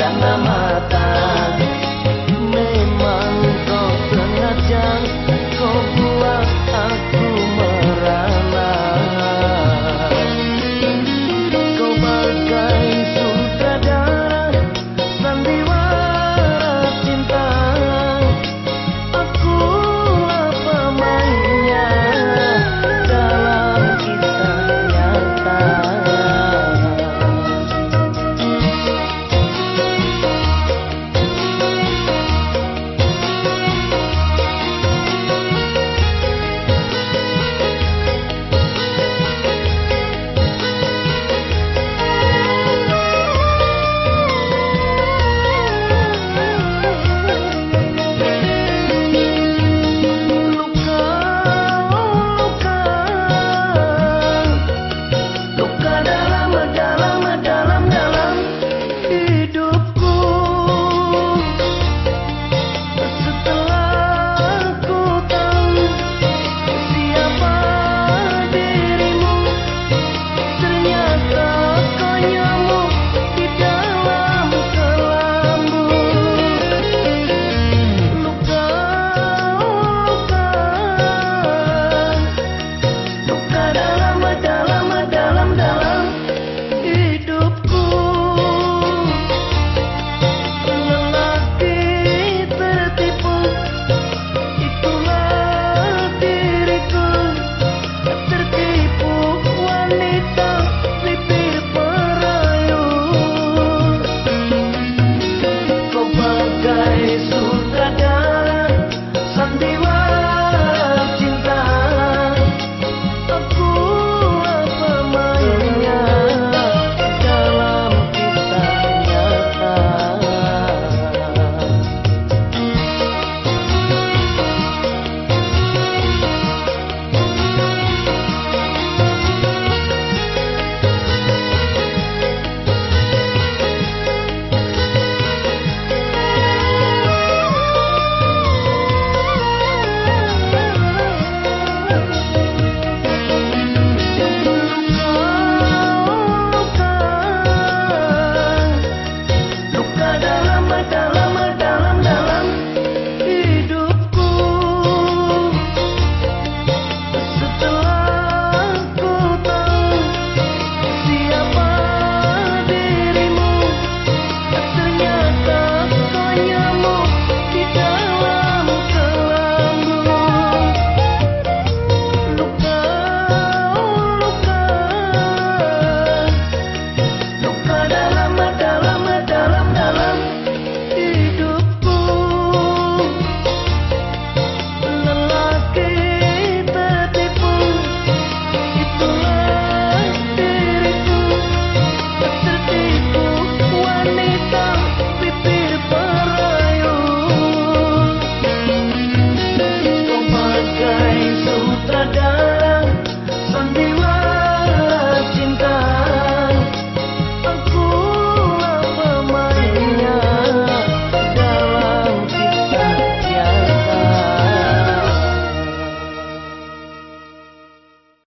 dan nama